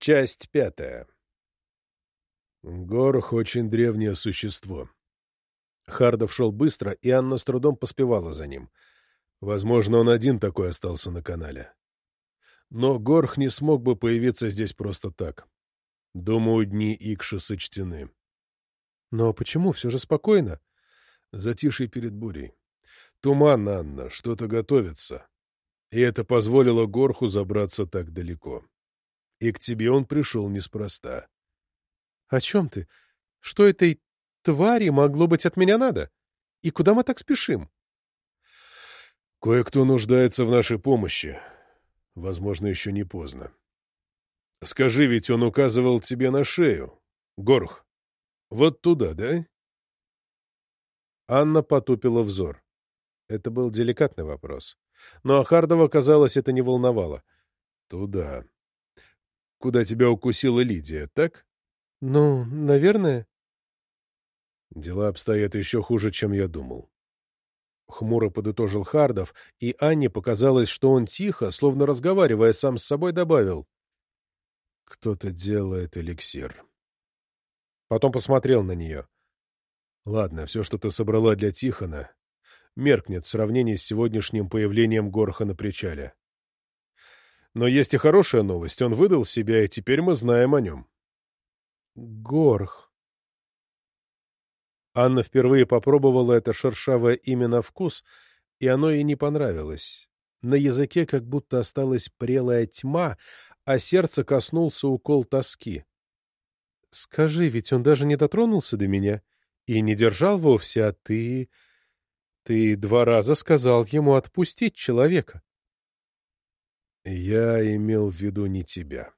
Часть пятая. Горох — очень древнее существо. Хардов шел быстро, и Анна с трудом поспевала за ним. Возможно, он один такой остался на канале. Но Горх не смог бы появиться здесь просто так. Думаю, дни Икши сочтены. Но почему? Все же спокойно. Затишье перед бурей. Туман, Анна, что-то готовится. И это позволило Горху забраться так далеко. И к тебе он пришел неспроста. — О чем ты? Что этой твари могло быть от меня надо? И куда мы так спешим? — Кое-кто нуждается в нашей помощи. Возможно, еще не поздно. Скажи, ведь он указывал тебе на шею. Горх. Вот туда, да? Анна потупила взор. Это был деликатный вопрос. Но Ахардова, казалось, это не волновало. Туда куда тебя укусила Лидия, так? — Ну, наверное. Дела обстоят еще хуже, чем я думал. Хмуро подытожил Хардов, и Анне показалось, что он тихо, словно разговаривая сам с собой, добавил. — Кто-то делает эликсир. Потом посмотрел на нее. — Ладно, все, что ты собрала для Тихона, меркнет в сравнении с сегодняшним появлением Горха на причале. Но есть и хорошая новость. Он выдал себя, и теперь мы знаем о нем. Горх. Анна впервые попробовала это шершавое имя на вкус, и оно ей не понравилось. На языке как будто осталась прелая тьма, а сердце коснулся укол тоски. «Скажи, ведь он даже не дотронулся до меня и не держал вовсе, а ты... Ты два раза сказал ему отпустить человека». «Я имел в виду не тебя»,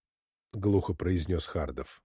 — глухо произнес Хардов.